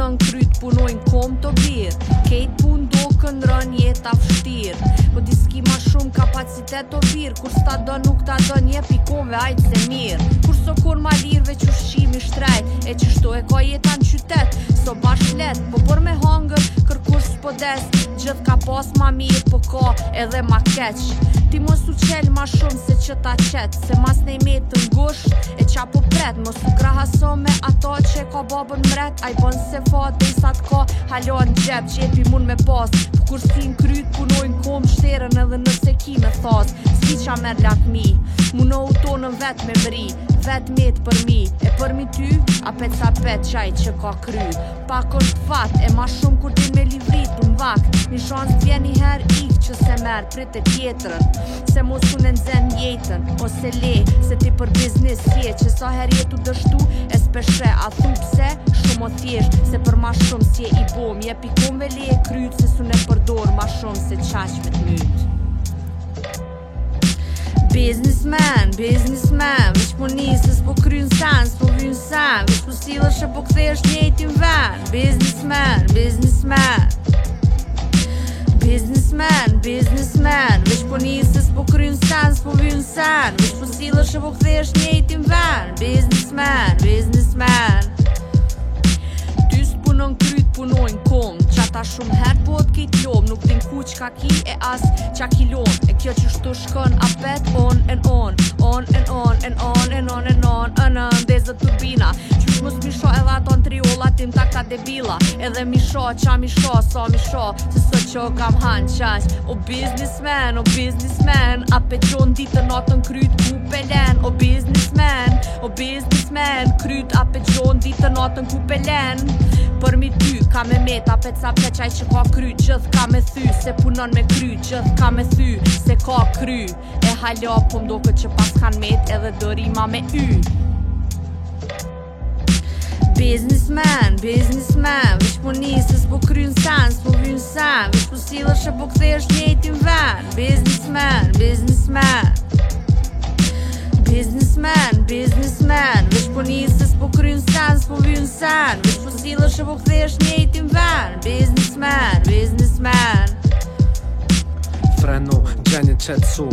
Në kryt punojnë kom të birë Kejt pun do këndrën jetë afshtirë Po diski ma shumë kapacitet të birë Kur s'ta do nuk ta do një pikove ajtë se mirë Kur s'o kur ma lirëve që shqimi shtrejt E që shto e ka jetan qytet S'o bashk letë, po për me hangër kërku podes Gjith ka pas ma mirë po ka edhe ma keq Ti mos u qel ma shumë se që ta qet Se mas ne me të ngush e qa po pret Mos u krahaso me ata që ka babën mret A i bon se fat dhe i sa t'ka halon gjep Që epi me pas Për kur si në kryt punojnë kom shterën edhe nëse ki me thas Si qa merë lakmi, mi Muno u tonën vet me mri vet met për mi E për mi ty, a pet sa pet qaj që ka kry Pak është fat, e ma shumë kur din me livrit Unë vak, një shans të një i her ik që se merë prit të tjetërën Se mos ku në nëzën jetën, ose le Se ti për biznis je, që sa her jetu dështu E speshe, a thu pse, shumë o thjesht Se për ma shumë si e i bom, je pikon ve le e kryt Se su ne përdor ma shumë se qaq të mytë Businessman, businessman Vesh po nisës po kryn san, s'po vyn san Vesh po stila shë po këthe është van Businessman, businessman Businessman, businessman Vesh po nisës po kryn san, s'po vyn san Vesh po stila shë po këthe është van Businessman, businessman Tysë punon kryt punojnë kom Qata shumë her po atë t'lom Nuk qka ki e as qa ki lon E kjo që shtu shkon a pet on and on On and on and on and on and on Në ndezë të bina tim ta ka debila Edhe mi sho, qa mi sho, so mi sho Se së qo kam hanë qash O businessman, o businessman A pe qon ditë të natën kryt ku pelen O businessman, o businessman Kryt a pe qon ditë të natën ku pelen Për mi ty, ka me met A pe cap qaj që ka kry Gjëth ka me thy, se punon me kry Gjëth ka me thy, se ka kry E halja po mdo këtë që pas kan met Edhe dërima me y Biznisman, biznisman Vish po nisës po krynë sanë Së po vynë sanë Vish po silë shë po këthe është njëti më vanë Biznisman, biznisman Biznisman, biznisman Vish po nisës po krynë sanë Së po qetsu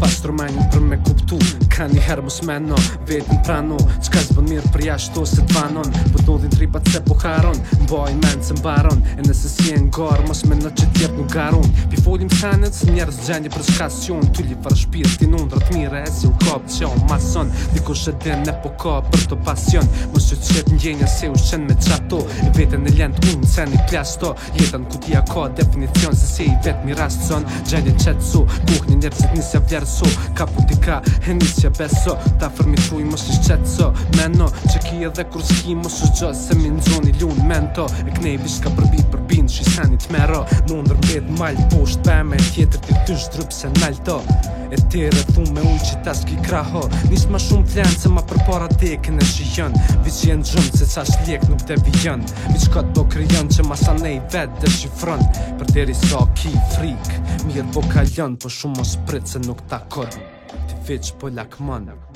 Pas të rëmanjën për me kuptu Ka një herë më smeno, vetën prano Qka zbën mirë për jashtu se t'vanon Po të tri pat se po haron Boj men se baron E nëse si e ngarë, mos me në që tjerë nuk garun Pi folim sanet, se njerës gjenje për shka Ty li farë shpirë, ti nundra t'mire E si u kopë që o mason Diko shë dhe ne po ka për të pasion Mos që qëtë njenja se u me qato E vetën e lent unë, se një plasto Jetën ku ti ka definicion Se si i vetë mi rastë zonë një njerë që t'nisja vjerë so Ka pu t'i ka, e nisja beso Ta fërmi i më shish qetë so Meno, që ki edhe kur s'ki më shushgjo Se min zoni ljun mento E knej vish ka përbi përbin Shri sani t'mero Në ndër pet mall posht me tjetër t'i t'y shdryp se nalto E tjere thun me uj që t'as ki kraho Nis ma shumë t'lenë se ma për para t'ekin e që jën Vic gjëm se qa shlek nuk te vijën Vic kët bo kryon që vet Për deri so, ki Në jetë voka po shumë mos pritë se nuk ta korën Ti veç po lakmanën